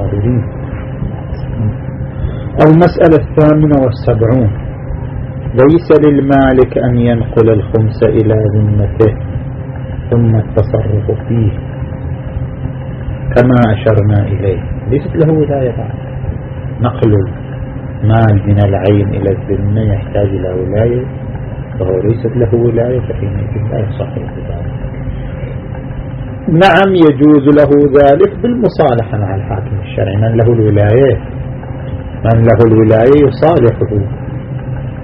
الصابرين. المسألة الثامنة والسبعون. ليس للمالك أن ينقل الخمس إلى ذمته ثم التصرف فيه. كما أشرنا إليه. ليست له ولاية بعد. نقل المال من العين إلى الذمة يحتاج إلى ولاية. وهو ليست له ولاية فحينئذ لا يصح ذلك نعم يجوز له ذلك بالمصالحة مع الحاكم الشرعي. من له الولاية من له الولاية يصالحه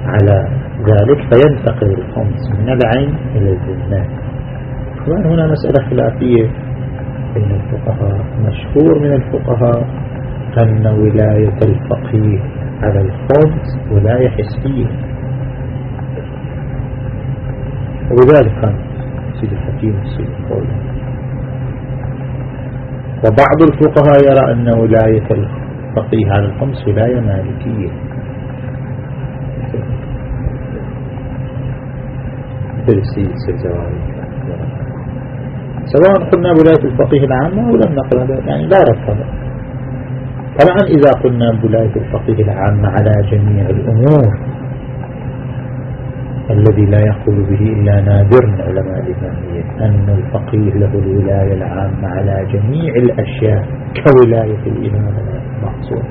على ذلك فينتقل الخمس من العين إلى الذمة طبعا هنا مسألة خلافية بين الفقهاء. مشهور من الفقهاء أن ولاية الفقيه على الخمس ولاية حسبية وبذلك كان سيد الحكيم سيد القول وبعض الفقهاء يرى أن ولاية الفقيه على الخمس ولاية مالكية. سواء قلنا ولاية الفقيه العامة أو لم نقل هذا يعني لا رفض طبعا إذا قلنا ولاية الفقيه العامة على جميع الأمور الذي لا يقول به إلا نادر من علماء الإمامية أن الفقيه له الولاية العامة على جميع الأشياء كولاية الإمام المعصوم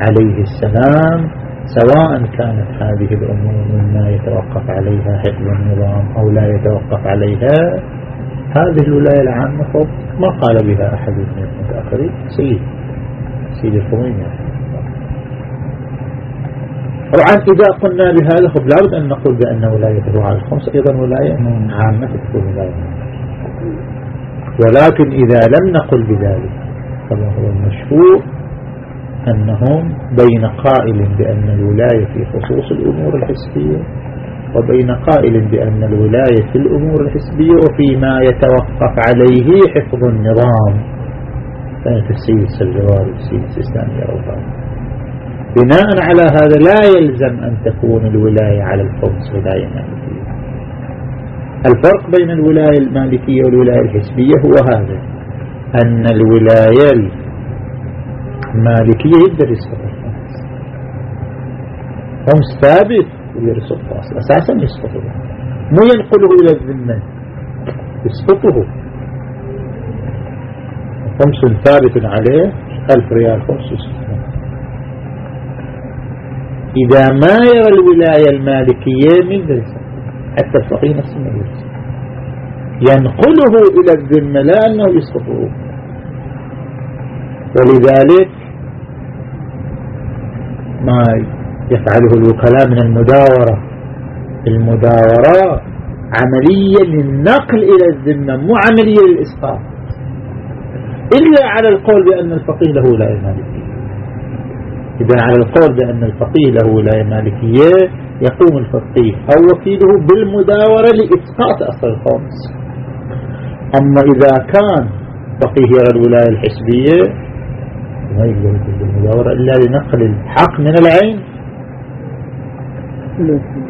عليه السلام سواء كانت هذه الأمور مما يتوقف عليها حفظ النظام أو لا يتوقف عليها هذه الولاية العامة ما قال بها أحد من المتأخرين سيد سيد الخميني طبعا إذا قلنا بهذا خب لابد أن نقول بأن ولايته على الخمس أيضا ولاية عامة تكون ولاية ولكن إذا لم نقل بذلك كما هو المشهور أنهم بين قائل بأن الولاية في خصوص الأمور الحسبية وبين قائل بأن الولاية في الأمور الحسبية وفيما يتوقف عليه حفظ النظام. كانت السيد السلجواري السيد السيستاني يرون بناء على هذا لا يلزم أن تكون الولاية على الخمس ولاية مالكية. الفرق بين الولاية المالكية والولاية الحسبية هو هذا أن الولاية المالكية يقدر يسقط خمس ثابت أصلا أساسا يسقطه مو ينقله إلى الذمة يسقطه. خمس ثابت عليه ألف ريال خمس يسقطه. إذا ما يرى الولاية المالكية من ذلك حتى الفقيه نفسه ما ينقله إلى الذمة لا أنه يسقطه ولذلك ما يفعله الوكلاء من المداورة. المداورة عملية للنقل إلى الذمة مو عملية للإسقاط. إلا على القول بأن الفقيه له ولاية مالكية. إذا على القول بأن الفقيه له ولاية مالكية يقوم الفقيه أو وكيله بالمداورة لإسقاط أصل الخمس أما إذا كان فقيه يرى الولاية الحسبية ما يقدر يكون بالمداورة إلا لنقل الحق من العين.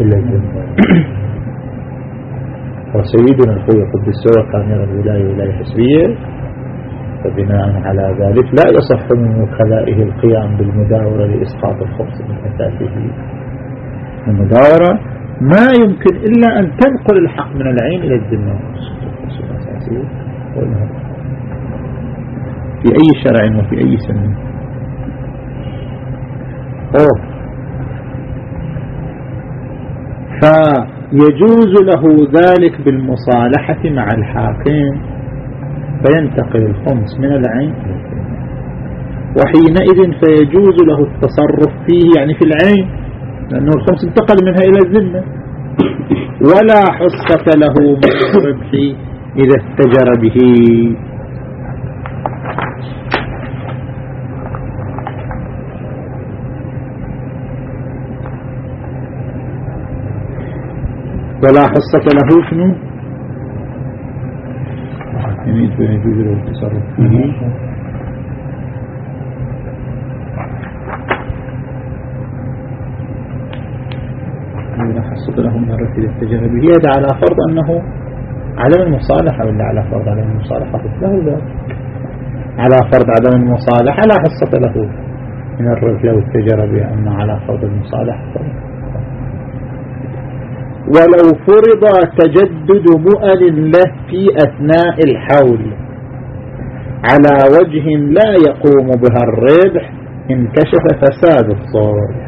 إلا الجنة وسيدنا الخوي قدس كان يرى الولاية ولاية حسبية فبناء على ذلك لا يصح من وكلائه القيام بالمداورة لإسقاط الخبز من أساسه. المداورة ما يمكن إلا أن تنقل الحق من العين إلى الذمة. في أي شرع وفي أي سنة؟ أوه. فيجوز له ذلك بالمصالحة مع الحاكم. فينتقل الخمس من العين وحينئذ فيجوز له التصرف فيه يعني في العين لأنه الخمس انتقل منها إلى الذمة. ولا حصة له من الربح إذا استجر به. ولا حصة له شنو؟ يمين فيجوز له التصرف. فيه إذا حصل لهم مرة استجر به هذا على فرض أنه على المصالحة ولا على فرض على المصالحة؟ له ذلك على فرض عدم المصالحة لا حصة له من الربح لو بأن على فرض المصالحة. ولو فرض تجدد مؤن له في أثناء الحول. على وجه لا يقوم بها الربح انكشف فساد الصلح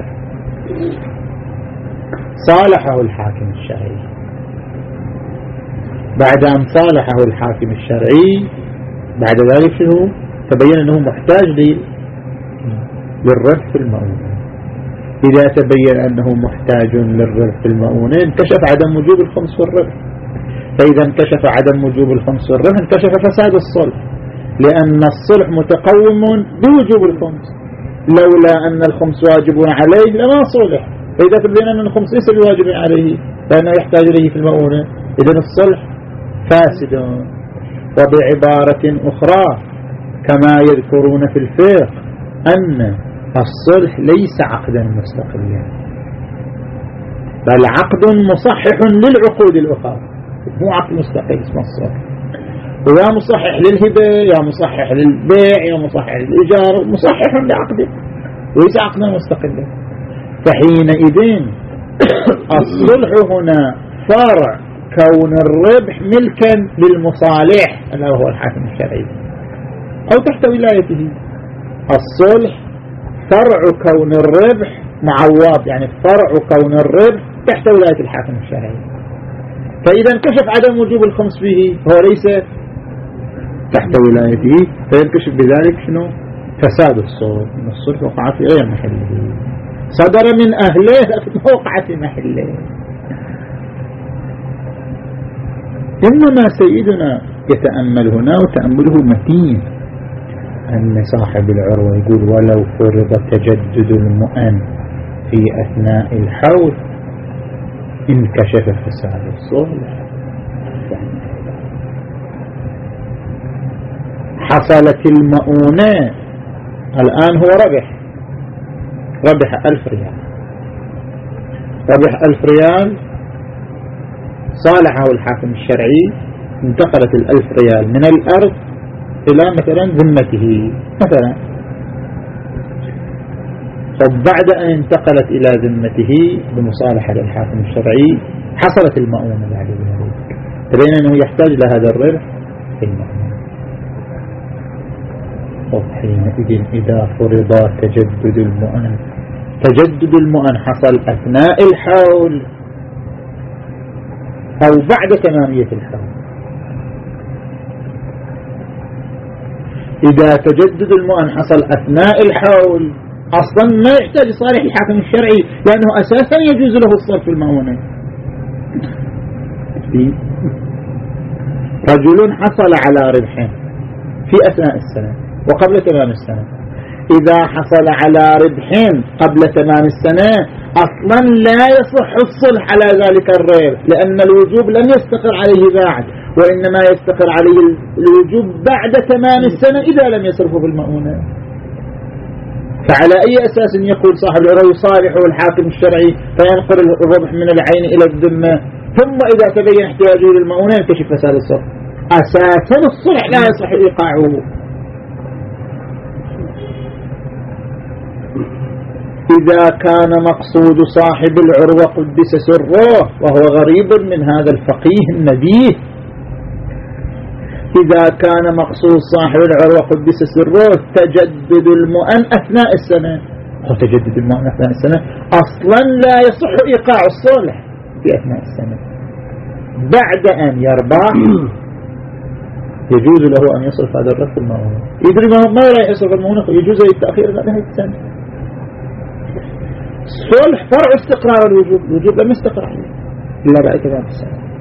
صالحه الحاكم الشرعي. بعد أن صالحه الحاكم الشرعي بعد ذلك شنو؟ تبين أنه محتاج للربح في المؤونة إذا تبين أنه محتاج للربح في المؤونة انكشف عدم وجوب الخمس والربح فإذا انكشف عدم وجوب الخمس والربح انكشف فساد الصلح. لأن الصلح متقوم بوجوب الخمس. لولا أن الخمس واجب عليه لما صلح. فإذا تبين أن الخمس ليس بواجب عليه لأنه يحتاج إليه في المؤونة. إذن الصلح فاسد. وبعبارة أخرى كما يذكرون في الفقه أن الصلح ليس عقدا مستقلا بل عقد مصحح للعقود الأخرى. مو عقد مستقل اسمه الصلح. ويا مصحح للهبة يا مصحح للبيع يا مصحح للإيجار مصحح لعقده وليس عقدا مستقلا. فحينئذ الصلح هنا فرع كون الربح ملكا للمصالح هذا هو الحاكم الشرعي. أو تحت ولايته. الصلح فرع كون الربح معوض يعني فرع كون الربح تحت ولاية الحاكم الشرعي فإذا انكشف عدم وجوب الخمس به هو ليس تحت ولايته. فينكشف بذلك شنو؟ فساد الصلح من الصلح وقع في غير محله. صدر من أهله لكن وقع في محله. إنما سيدنا يتأمل هنا وتأمله متين. أن صاحب العروة يقول ولو فرض تجدد المؤن في أثناء الحول انكشف فساد الصلح حصلت المؤونة الآن هو ربح. ربح ألف ريال. ربح ألف ريال صالحه الحاكم الشرعي انتقلت الألف ريال من الأرض إلى مثلا ذمته مثلا. فبعد أن انتقلت إلى ذمته بمصالحة للحاكم الشرعي حصلت المؤونة بعد ذلك. تبين أنه يحتاج لهذا الربح في المؤونة وحينئذ إذا فرض تجدد المؤن تجدد المؤن حصل أثناء الحول أو بعد تمامية الحول. إذا تجدد المؤن حصل أثناء الحول أصلا ما يحتاج صالح الحاكم الشرعي لأنه أساسا يجوز له الصرف المؤونة. رجل حصل على ربح في أثناء السنة وقبل تمام السنة. إذا حصل على ربح قبل تمام السنة أصلا لا يصح الصلح على ذلك الربح لأن الوجوب لم يستقر عليه بعد. وإنما يستقر عليه الوجوب بعد تمام السنة إذا لم يصرفه بالمؤونة فعلى أي أساس يقول صاحب العروة يصالحه الحاكم الشرعي فينقل الربح من العين إلى الذمة ثم إذا تبين احتياجه للمؤونة ينكشف فساد الصرف. أساسا الصلح لا يصح إيقاعه. إذا كان مقصود صاحب العروة قدس سره وهو غريب من هذا الفقيه النبيه إذا كان مقصود صاحب العروة قدس سره تجدد المؤن أثناء السنة. هو تجدد المؤن أثناء السنة. أصلا لا يصح إيقاع الصلح في أثناء السنة. بعد أن يربح يجوز له أن يصرف هذا الرفض المؤونة يدري ما لا يصرف المؤونة يجوز التأخير إلى نهاية السنة. صلح فرع استقرار الوجود الوجود لم يستقر عليه. إلا بعد تمام السنة.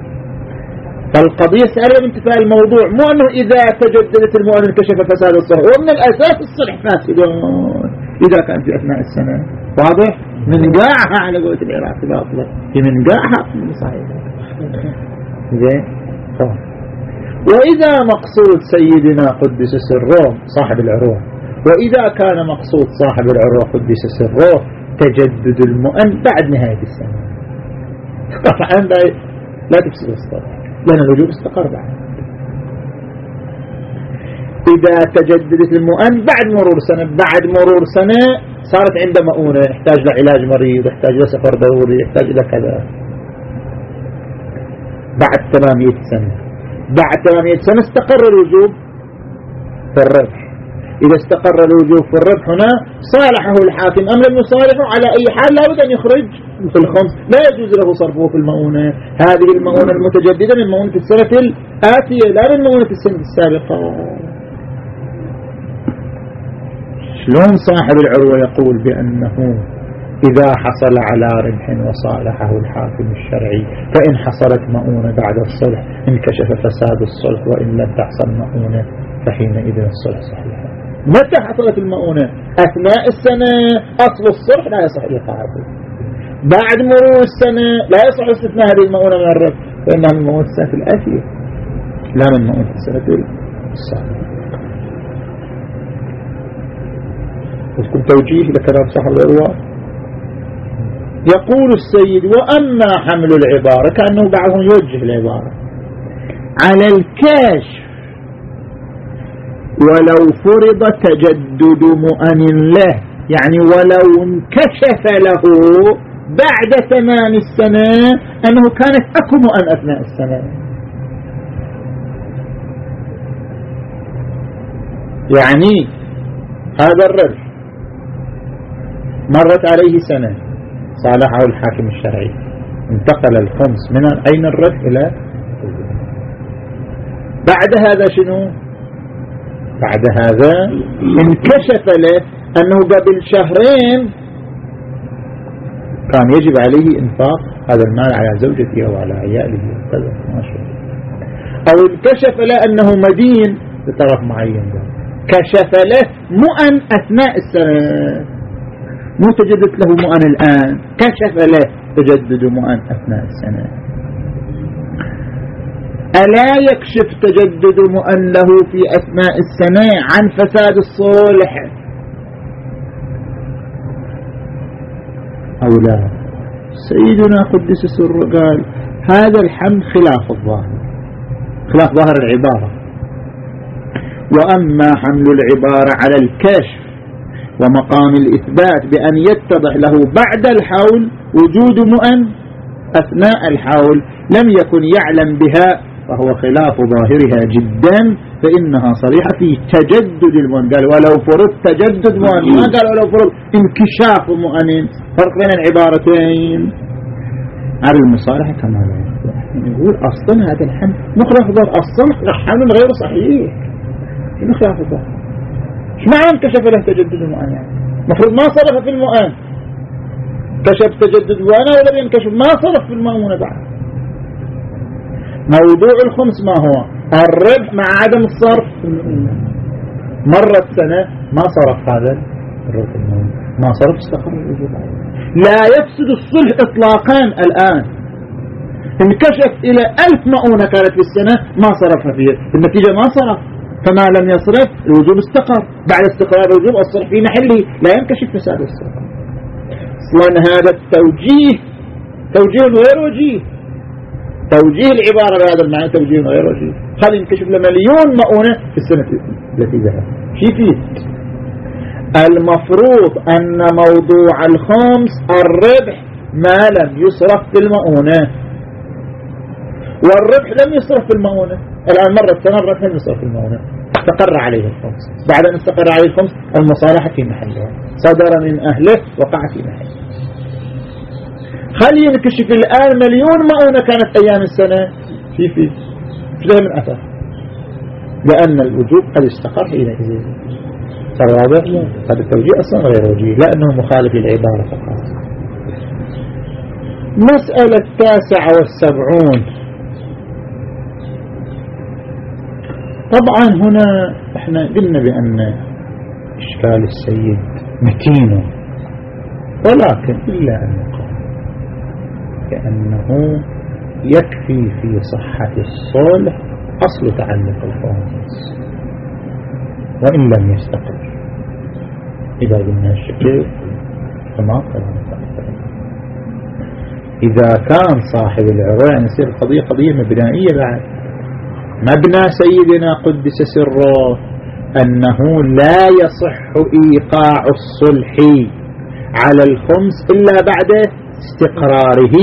فالقضية سألة بانتفاء الموضوع مو أنه إذا تجددت المؤمن انكشف فساد الصلح ومن الأساس الصلح. فاسد إذا كان في أثناء السنة. واضح؟ من قاعها على قولة العراق باطلة في من قاعها صحيح زين. وإذا مقصود سيدنا قدس سره صاحب العروة. وإذا كان مقصود صاحب العروة قدس سره تجدد المؤن بعد نهاية السنة. طبعا لا, لا تفسد الصلاة. لأن الوجوب استقر بعد. إذا تجددت المؤن بعد مرور سنة بعد مرور سنة صارت عنده مؤونة يحتاج لعلاج مريض يحتاج لسفر دوري يحتاج إلى كذا. بعد 800 سنة. بعد 800 سنة استقر الوجوب في الربح. إذا استقر الوجوب في الربح هنا صالحه الحاكم. أم لم يصالحه؟ على أي حال لا بد أن يخرج في الخمس لا يجوز له صرفه في المؤونة. هذه المؤونة المتجددة من مؤونة السنة الآتية لا من مؤونة السنة السابقة. شلون صاحب العروة يقول بأنه إذا حصل على ربح وصالحه الحاكم الشرعي فإن حصلت مؤونة بعد الصلح انكشف فساد الصلح وإن لم تحصل مؤونة فحينئذ الصلح صحيح. متى حصلت المؤونة؟ أثناء السنة. أصل الصلح لا يصح إيقاعه. بعد مرور السنة لا يصح استثناء هذه المؤونة من الرب فإنها من مؤونة السنة الآتية لا من مؤونة السنة السابقة تذكر توجيه لكلام صاحب الأرواح يقول السيد وأما حمل العبارة كأنه بعضهم يوجه العبارة. على الكاشف ولو فرض تجدد مؤن له يعني ولو انكشف له بعد تمام السنة أنه كانت أكو مؤن أثناء السنة يعني هذا الرجل مرت عليه سنة صالحه الحاكم الشرعي. انتقل الخمس من أين الرد إلى؟ بعد هذا شنو؟ بعد هذا انكشف له أنه قبل شهرين كان يجب عليه إنفاق هذا المال على زوجته أو على عياله. وكذا ما شاء أو انكشف له أنه مدين بطرف معين. كشف له مؤن أثناء السنة. مو تجدد له مؤن الآن. كشف له تجدد مؤن أثناء السنة. ألا يكشف تجدد مؤن له في أثناء السنة عن فساد الصلح؟ أو لا؟ سيدنا قدس سر قال هذا الحمد خلاف الظاهر. خلاف ظاهر العبارة. وأما حمل العبارة على الكشف ومقام الإثبات بأن يتضح له بعد الحول وجود مؤن أثناء الحول لم يكن يعلم بها فهو خلاف ظاهرها جدا فإنها صريحة في تجدد المؤن قال ولو فرض تجدد مؤن ما قال ولو فرض انكشاف مؤن فرق بين العبارتين. على المصالحة كما لا يقول أصلا هذا الحمل مخلف ظاهر أصلا حمل غير صحيح. مخلف ظاهر ما انكشف له تجدد المؤن يعني مفروض ما صرف في المؤن كشف تجدد المؤن ولم ينكشف. ما صرف في المؤونة بعد. موضوع الخمس ما هو؟ الربح مع عدم الصرف؟ مرت سنة ما صرف هذا ما صرف استقر لا يفسد الصلح اطلاقا الآن. انكشف إلى ألف مؤونة كانت في السنة ما صرفها فيها. النتيجة ما صرف. فما لم يصرف الوجوب استقر. بعد استقرار الوجوب الصرف في محله. لا ينكشف فساد الصرف. أصلا هذا التوجيه توجيه غير وجيه. توجيه العبارة بهذا المعنى توجيه غير وجيه خل ينكشف لمليون مؤونة في السنة؟ التي ذهب شي فيه. المفروض أن موضوع الخمس الربح ما لم يصرف في المؤونة. والربح لم يصرف في المؤونة. الآن مرت سنة الربح لم يصرف في المؤونة. استقر عليه الخمس. بعد أن استقر عليه الخمس المصالحة في محلها صدر من أهله وقع في محله. خلي ينكشف الآن مليون مؤونة كانت أيام السنة. في في فيه من أثر. لأن الوجوب قد استقر حينئذ الرابع هذا التوجيه أصلا غير وجيه. لأنه مخالف للعبارة فقط. مسألة التاسعة والسبعون. طبعا هنا إحنا قلنا بأن إشكال السيد متين ولكن إلا أن بأنه يكفي في صحة الصلح أصل تعلق الخامس وإن لم يستقر. إذا قلنا الشكل فما إذا كان صاحب العروة يعني يصير قضية قضية مبنائية بعد. مبنى سيدنا قدس سره أنه لا يصح إيقاع الصلح على الخمس إلا بعد استقراره.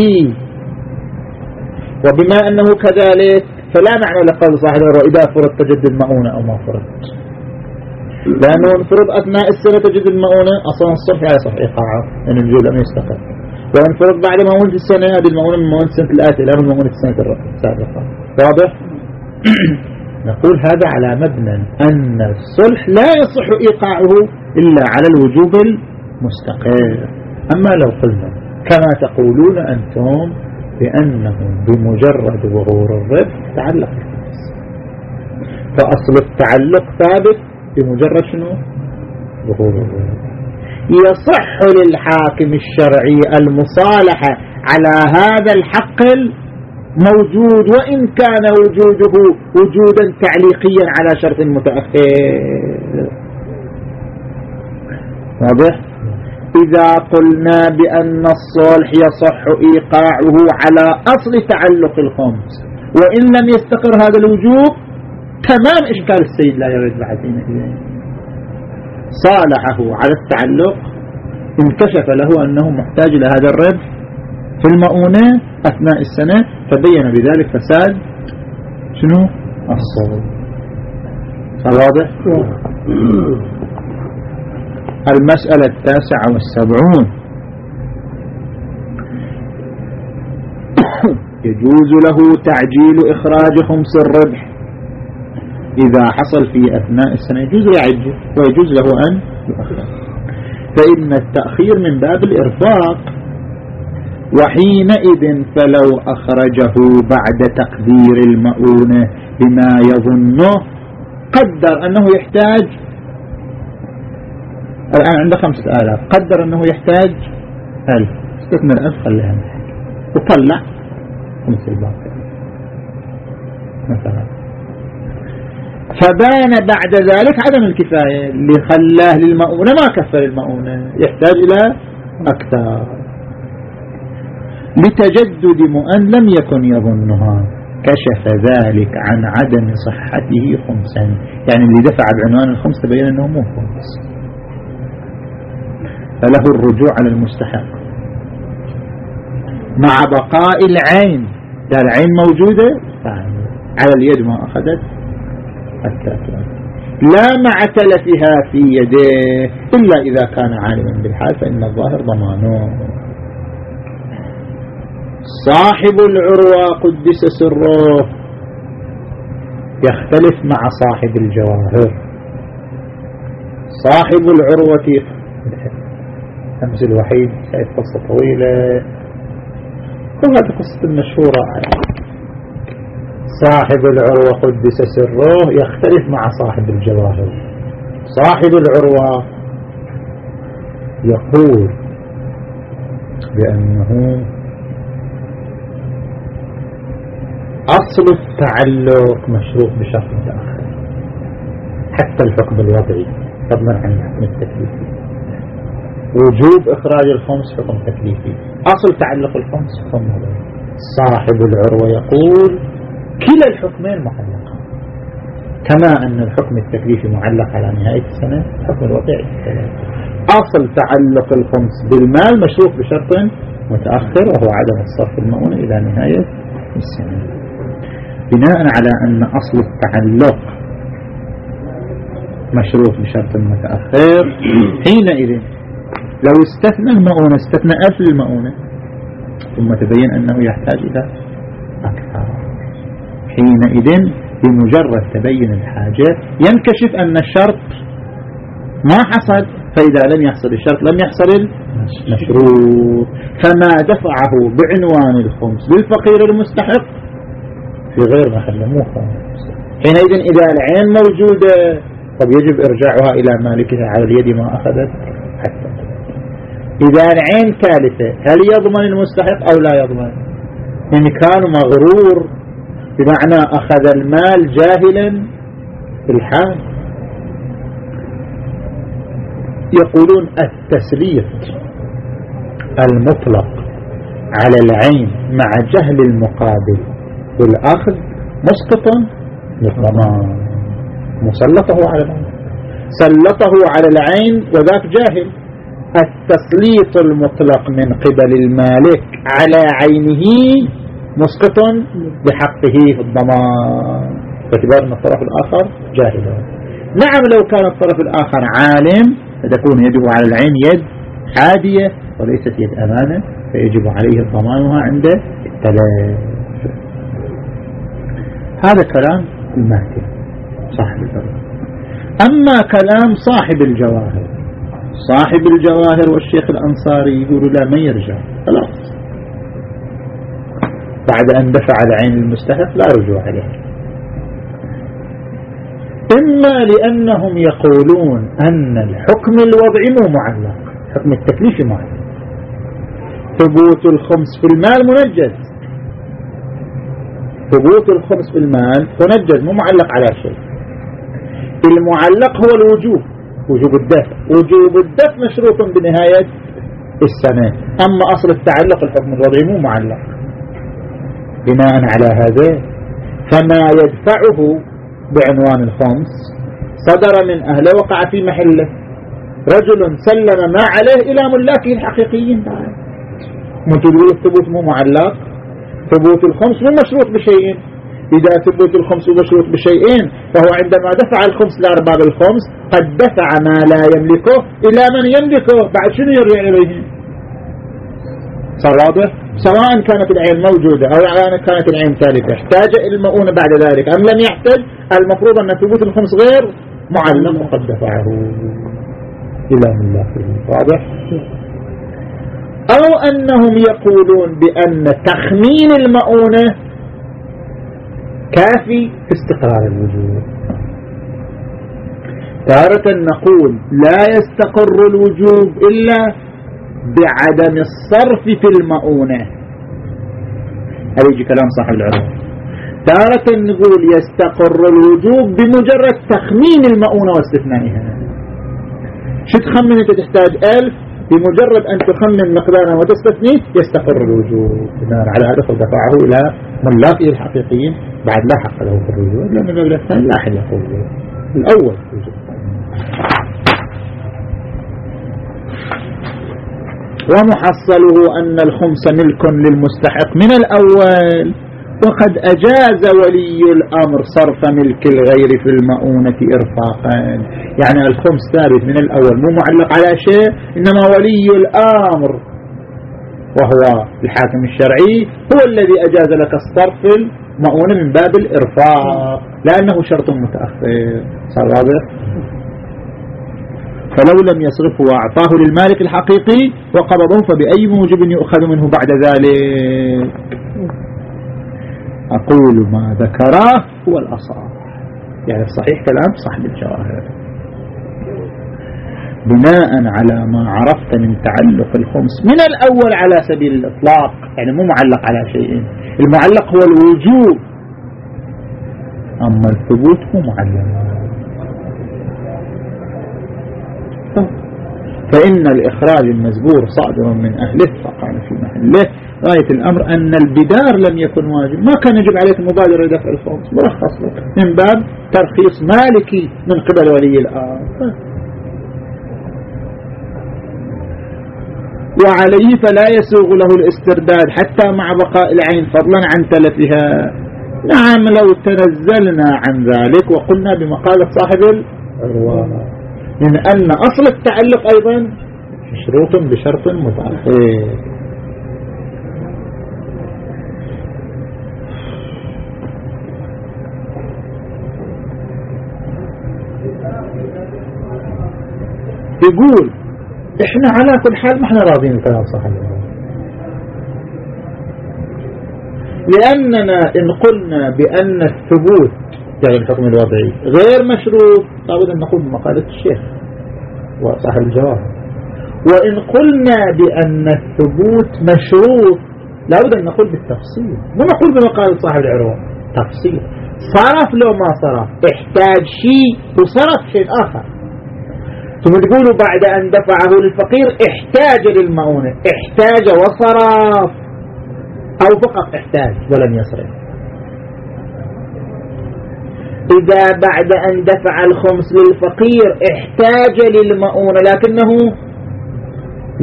وبما أنه كذلك فلا معنى لقول صاحب إذا فرض تجد المؤونة أو ما فرض لأنه انفرض أثناء السنة تجد المؤونة أصلا الصلح لا يصح إيقاعه لأن الجزء لم يستقر. وانفرض بعد مؤونة السنة هذه المؤونة من مؤونة السنة الآتية لا من مؤونة السنة السابقة واضح؟ نقول هذا على مبنى أن الصلح لا يصح إيقاعه إلا على الوجوب المستقر. أما لو قلنا كما تقولون أنتم بأنه بمجرد ظهور الربح تعلق فأصل التعلق ثابت بمجرد شنو؟ ظهور الربح يصح للحاكم الشرعي المصالحة على هذا الحق موجود وإن كان وجوده وجودا تعليقيا على شرط متأخر. واضح؟ إذا قلنا بأن الصلح يصح إيقاعه على أصل تعلق الخمس وإن لم يستقر هذا الوجوب تمام إشكال السيد لا يرد بعدين صالحه على التعلق انكشف له أنه محتاج إلى هذا الرد في المؤونة أثناء السنة فبين بذلك فساد شنو؟ الصوم. واضح؟ المسألة التاسعة والسبعون. يجوز له تعجيل إخراج خمس الربح. إذا حصل في أثناء السنة يجوز يعجل ويجوز له أن يؤخر. فإن التأخير من باب الإرفاق وحينئذ فلو أخرجه بعد تقدير المؤونة بما يظنه قدر أنه يحتاج الآن عنده خمسة آلاف. قدر أنه يحتاج ألف. استثمر ألف خليها وطلع خمس الباقي مثلا. فبان بعد ذلك عدم الكفاية. اللي خلاه للمؤونة ما كفر المؤونة. يحتاج إلى أكثر. لتجدد مؤن لم يكن يظنها. كشف ذلك عن عدم صحته خمسا. يعني اللي دفع بعنوان الخمس تبين أنه مو خمس. فله الرجوع على المستحق. مع بقاء العين. لا العين موجودة على اليد ما أخذت. التأثير لا مع تلفها في يديه إلا إذا كان عالما بالحال فإن الظاهر ضمانه. صاحب العروة قدس سره. يختلف مع صاحب الجواهر. صاحب العروة أمس الوحيد كانت قصة طويلة. وهذه قصة مشهورة صاحب العروة قدس سره يختلف مع صاحب الجواهر. صاحب العروة يقول بأنه أصل التعلق مشروط بشرط متأخر حتى الحكم الوضعي. فضلا عن الحكم التكليفي وجوب إخراج الخمس حكم تكليفي. أصل تعلق الخمس حكم وضعي صاحب العروة يقول كلا الحكمين معلقان. كما أن الحكم التكليفي معلق على نهاية السنة الحكم الوضعي أصل تعلق الخمس بالمال مشروط بشرط متأخر وهو عدم الصرف المؤونة إلى نهاية السنة. بناء على أن أصل التعلق مشروط بشرط متأخر حينئذ لو استثنى المؤونة استثنى ألف المؤونة ثم تبين أنه يحتاج إلى أكثر. حينئذ بمجرد تبين الحاجة ينكشف أن الشرط ما حصل فإذا لم يحصل الشرط لم يحصل المشروط. فما دفعه بعنوان الخمس بالفقير المستحق في غير محله مو حينئذ إذا العين موجودة طب يجب إرجاعها إلى مالكها على اليد ما أخذت حتى إذا العين ثالثة هل يضمن المستحق أو لا يضمن؟ إن كان مغرور بمعنى أخذ المال جاهلا الحال يقولون التسليط المطلق على العين مع جهل المقابل والأخذ مسقطا للضمان. مسلطه على ذلك سلطه على العين وذاك جاهل. التسليط المطلق من قبل المالك على عينه مسقط بحقه في الضمان. باعتبار أن الطرف الآخر جاهلا نعم لو كان الطرف الآخر عالم فتكون يده على العين يد عادية وليست يد أمانة فيجب عليه ضمانها عند التلف هذا كلام المهدي صاحب الجواهر أما كلام صاحب الجواهر صاحب الجواهر والشيخ الأنصاري يقول لا ما يرجع. خلاص. بعد أن دفع العين المستحق لا رجوع عليه إما لأنهم يقولون أن الحكم الوضعي مو معلق حكم التكليف معلق. ثبوت الخمس في المال منجز. ثبوت الخمس في المال منجز مو معلق على شيء. المعلق هو الوجوب. وجوب الدفع. وجوب الدفع مشروط بنهاية السنة. أما أصل التعلق الحكم الوضعي مو معلق. بناء على هذا فما يدفعه بعنوان الخمس صدر من أهله وقع في محله. رجل سلم ما عليه إلى ملاكه الحقيقيين. من تقول الثبوت مو معلق. ثبوت الخمس مو مشروط بشيء. إذا ثبوت الخمس مشروط بشيئين فهو عندما دفع الخمس لأرباب الخمس قد دفع ما لا يملكه إلى من يملكه. بعد شنو يرجع إليه؟ صار واضح سواء كانت العين موجودة أو كانت العين ثالثة احتاج المؤونة بعد ذلك. أم لم يحتاج المفروض أن ثبوت الخمس غير معلم. وقد دفعه إلى ملاكه واضح؟ أو أنهم يقولون بأن تخمين المؤونة كافي في استقرار الوجود. تارة نقول لا يستقر الوجوب إلا بعدم الصرف في المؤونة. هذا يجي كلام صاحب العلم. تارة نقول يستقر الوجوب بمجرد تخمين المؤونة واستثنائها. شو تخمن أنت تحتاج ألف بمجرد أن تخمن مقدارا وتستثني يستقر الوجوب بناء على هذا فدفعه إلى ملاقي الحقيقيين بعد لا حق له في الوجوب لأن المبلغ الثاني لا حل له. الأول وجوب ومحصله أن الخمس ملك للمستحق من الأول. وقد أجاز ولي الأمر صرف ملك الغير في المؤونة إرفاقا. يعني الخمس ثابت من الأول مو معلق على شيء إنما ولي الأمر. وهو الحاكم الشرعي هو الذي أجاز لك الصرف المؤونة من باب الإرفاق لأنه شرط متأخر. صار واضح؟ فلو لم يصرفه وأعطاه للمالك الحقيقي وقبضه فبأي موجب يؤخذ منه بعد ذلك؟ أقول ما ذكره هو الأصح. يعني صحيح كلام صاحب الجواهر. بناء على ما عرفت من تعلق الخمس من الأول على سبيل الإطلاق يعني مو معلق على شيء. المعلق هو الوجوب. أما الثبوت هو معلق فإن الإخراج المزبور صادر من أهله فقال في محله غاية الأمر أن البدار لم يكن واجب. ما كان يجب عليك مبادرة لدفع الخمس مرخص لك من باب ترخيص مالكي من قبل ولي الأمر. وعليه فلا يسوغ له الاسترداد حتى مع بقاء العين فضلا عن تلفها. نعم لو تنزلنا عن ذلك وقلنا بمقالة صاحب الرواة من أن أصل التعلق أيضا مشروط بشرط متأخر يقول إحنا على كل حال ما إحنا راضين بكلام صاحب لأننا إن قلنا بأن الثبوت يعني الحكم الوضعي غير مشروط لابد أن نقول بمقالة الشيخ وصاحب الجواب. وإن قلنا بأن الثبوت مشروط لابد أن نقول بالتفصيل. مو نقول بمقالة صاحب العروة تفصيل. صرف لو ما صرف احتاج شيء وصرف شيء آخر. ثم تقولوا بعد أن دفعه للفقير احتاج للمؤونة احتاج وصرف أو فقط احتاج ولم يصرف. إذا بعد أن دفع الخمس للفقير احتاج للمؤونة لكنه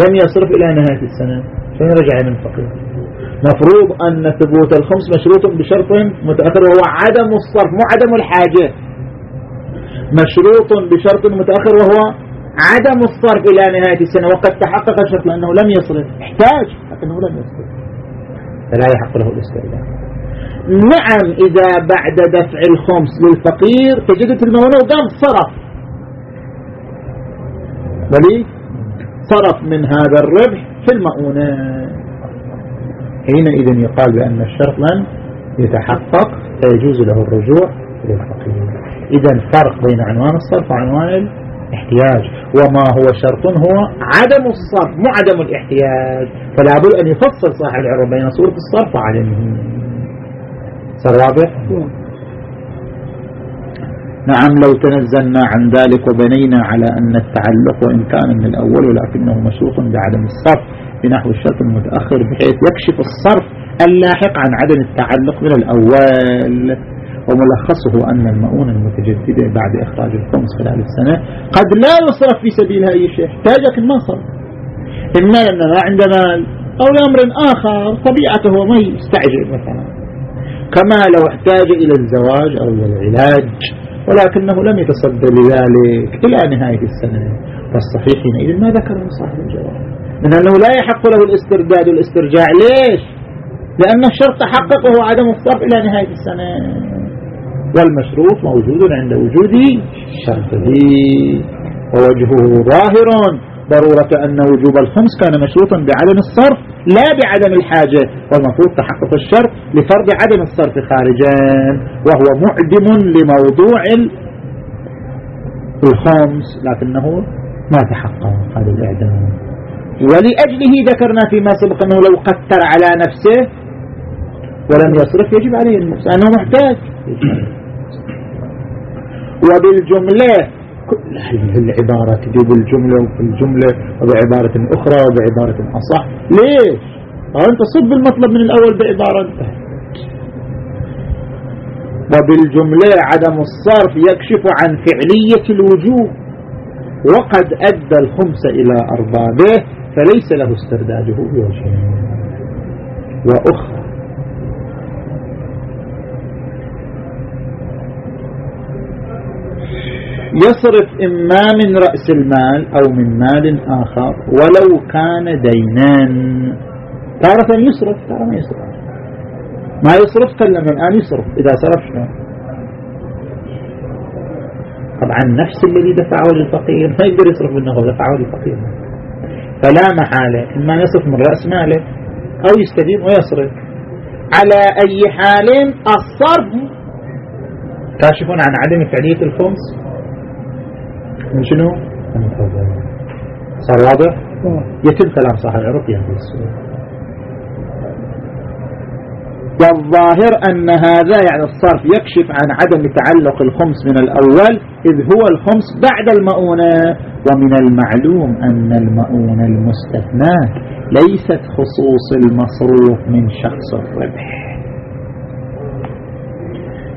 لم يصرف إلى نهاية السنة فين رجع من الفقير. مفروض أن ثبوت الخمس مشروط بشرط متأخر وهو عدم الصرف مو عدم الحاجة. مشروط بشرط متأخر وهو عدم الصرف إلى نهاية السنة وقد تحقق الشرط لأنه لم يصرف. احتاج لكنه لم يصرف. فلا يحق له الاستئذان نعم إذا بعد دفع الخمس للفقير تجد المونة وقام صرف. ولي صرف من هذا الربح في المؤونة. حينئذ يقال بأن الشرط لن يتحقق فيجوز له الرجوع للفقير. إذا فرق بين عنوان الصرف وعنوان الاحتياج. وما هو شرط؟ هو عدم الصرف مو عدم الاحتياج. فلا بد أن يفصل صاحب العرب بين صورة الصرف وعدمه. صار واضح؟ نعم لو تنزلنا عن ذلك وبنينا على أن التعلق وإن كان من الأول ولكنه مشروط بعدم الصرف بنحو الشرط المتأخر بحيث يكشف الصرف اللاحق عن عدم التعلق من الأول. وملخصه أن المؤونة المتجددة بعد إخراج الخمس خلال السنة قد لا يصرف في سبيلها أي شيء احتاج لكن ما صرف. إما لأنه ما عنده مال أو لأمر آخر طبيعته ما يستعجل مثلا. كما لو احتاج إلى الزواج أو إلى العلاج ولكنه لم يتصدى لذلك إلى نهاية السنة. فالصحيح حينئذ ما ذكره صاحب الجواب. من أنه لا يحق له الاسترداد والاسترجاع ليش؟ لأن الشرط تحقق وهو عدم الصرف إلى نهاية السنة. والمشروط موجود عند وجود شرطه. ووجهه ظاهر. ضرورة أن وجوب الخمس كان مشروطا بعدم الصرف لا بعدم الحاجة. والمفروض تحقق الشرط لفرض عدم الصرف خارجا. وهو معدم لموضوع الخمس لكنه ما تحقق هذا الإعدام. ولأجله ذكرنا فيما سبق أنه لو قتر على نفسه ولم يصرف يجب عليه النفس أنه محتاج. وبالجملة. العبارة تجيب الجملة وفي الجملة وبعبارة أخرى وبعبارة أصح. ليش؟ أنت صب المطلب من الأول بعبارة. وبالجملة عدم الصرف يكشف عن فعلية الوجوب وقد أدى الخمس إلى أربابه فليس له استرداده بوجه. وأخرى يصرف إما من رأس المال أو من مال آخر ولو كان دينان تارة يصرف؟ تارة ما يصرف. ما يصرف كلم الآن يصرف. إذا صرف شلون؟ طبعا نفس الذي دفعه للفقير. ما يقدر يصرف منه دفعه للفقير. فلا محالة. إما يصرف من رأس ماله أو يستدين ويصرف. على أي حال الصرف. كاشفون عن عدم فعلية الخمس؟ شنو؟ صار واضح؟ يتم كلام صاحب هذه السورة والظاهر أن هذا يعني الصرف يكشف عن عدم تعلق الخمس من الأول إذ هو الخمس بعد المؤونة. ومن المعلوم أن المؤونة المستثناة ليست خصوص المصروف من شخص الربح.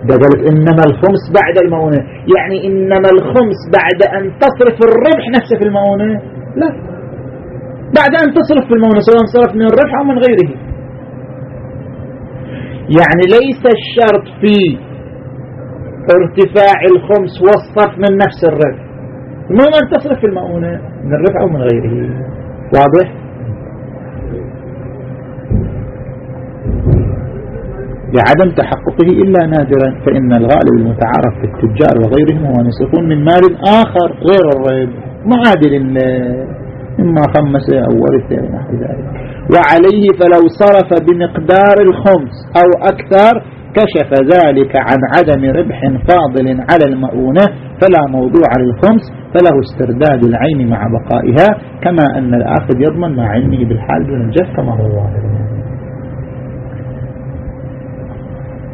بدل إنما الخمس بعد المؤونة يعني إنما الخمس بعد أن تصرف الربح نفسه في المؤونة لا. بعد أن تصرف في المؤونة سواء صرف من الربح أو من غيره. يعني ليس الشرط في ارتفاع الخمس والصرف من نفس الربح. المهم أن تصرف في المؤونة من الربح أو من غيره. واضح؟ لعدم تحققه إلا نادرا فإن الغالب المتعارف في التجار وغيرهم هو أن من مال آخر غير الريب معادل إما خمسة أو ورثة ونحو ذلك. وعليه فلو صرف بمقدار الخمس أو أكثر كشف ذلك عن عدم ربح فاضل على المؤونة فلا موضوع للخمس فله استرداد العين مع بقائها كما أن الآخذ يضمن مع علمه بالحال دون الجهة كما هو ظاهر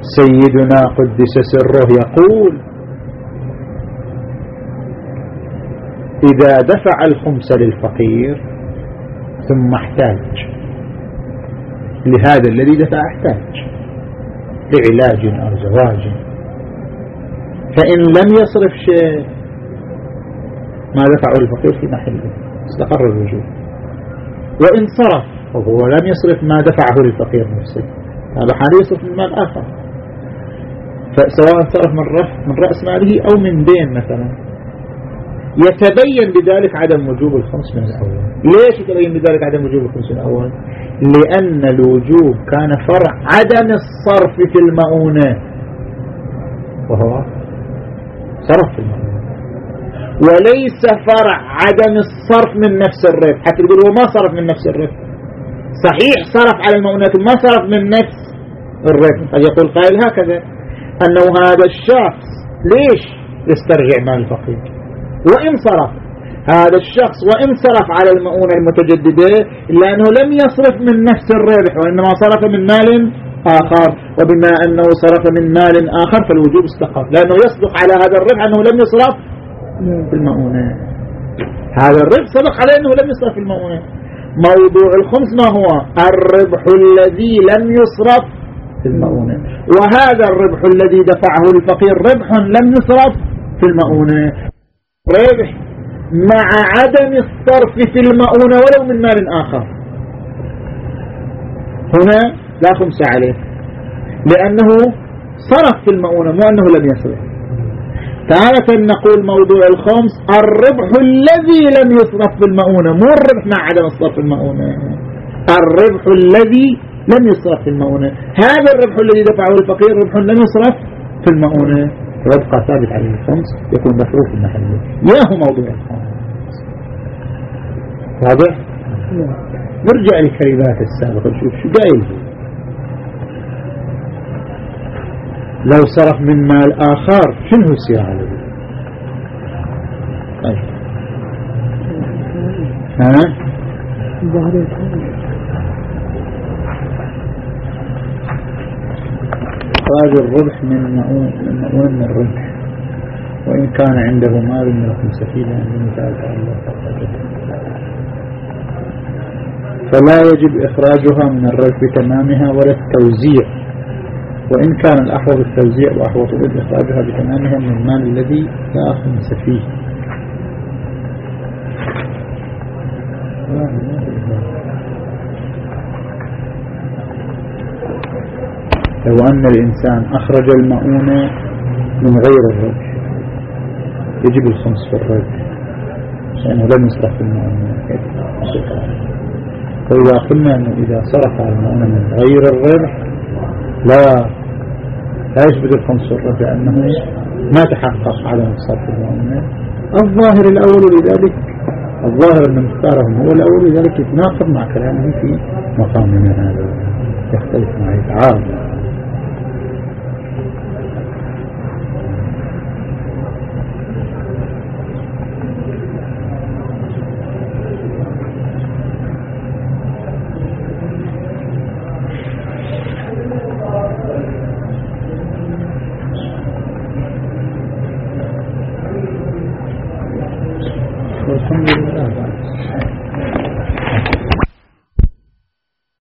سيدنا قدس سره يقول إذا دفع الخمس للفقير ثم احتاج لهذا الذي دفع احتاج لعلاج أو زواج. فإن لم يصرف شيء ما دفعه الفقير في محله استقر الوجوب وإن صرف وهو لم يصرف ما دفعه للفقير نفسه. هذا حال يصرف من مال آخر. فسواء صرف من, من رأس ماله أو من دين مثلا. يتبين بذلك عدم وجوب الخمس من الأول. ليش يتبين بذلك عدم وجوب الخمس من الأول؟ لأن الوجوب كان فرع عدم الصرف في المؤونة. وهو صرف في المؤونة. وليس فرع عدم الصرف من نفس الربح حتى يقول هو ما صرف من نفس الربح صحيح صرف على المؤونات ما صرف من نفس الربح قد يقول قائل هكذا. أنه هذا الشخص ليش يسترجع مال الفقير وإن صرف. هذا الشخص وإن صرف على المؤونة المتجددة إلا أنه لم يصرف من نفس الربح وإنما صرف من مال آخر. وبما أنه صرف من مال آخر فالوجوب استقر. لأنه يصدق على هذا الربح أنه لم يصرف في المؤونة. هذا الربح صدق على أنه لم يصرف في المؤونة. موضوع الخمس ما هو؟ الربح الذي لم يصرف في المؤونة. وهذا الربح الذي دفعه الفقير ربح لم يصرف في المؤونة. ربح مع عدم الصرف في المؤونة ولو من مال آخر. هنا لا خمس عليه. لأنه صرف في المؤونة مو أنه لم يصرف. تارة نقول موضوع الخمس الربح الذي لم يصرف في المؤونة مو الربح مع عدم الصرف في المؤونة. الربح الذي لم يصرف في المؤونة. هذا الربح الذي دفعه الفقير ربح لم يصرف في المؤونة. ويبقى ثابت عليه الخمس يكون مصروف المحل. يا هو موضوع الخمس؟ واضح؟ نرجع للكلمات السابقة. نشوف شو قايل؟ لو صرف من مال آخر شنو يصير عليه طيب. ها؟ إخراج الربح من مؤون الربح وإن كان عنده مال من الخمسة لأن ذلك الله فلا يجب إخراجها من الربح بتمامها ولا التوزيع. وإن كان الأحوط التوزيع وأحوط إخراجها بتمامها من المال الذي لا خمس فيه لو أن الإنسان أخرج المؤونة من غير الربح يجب الخمس في الربح لأنه لم يصرف المؤونة. فإذا قلنا أنه إذا صرف المؤونة من غير الربح لا لا يثبت الخمس في الربح لأنه ما تحقق عدم صرف المؤونة. الظاهر الأول لذلك الظاهر أن مختارهم هو الأول لذلك يتناقض مع كلامه في مقامنا هذا. يختلف معه يتعارض.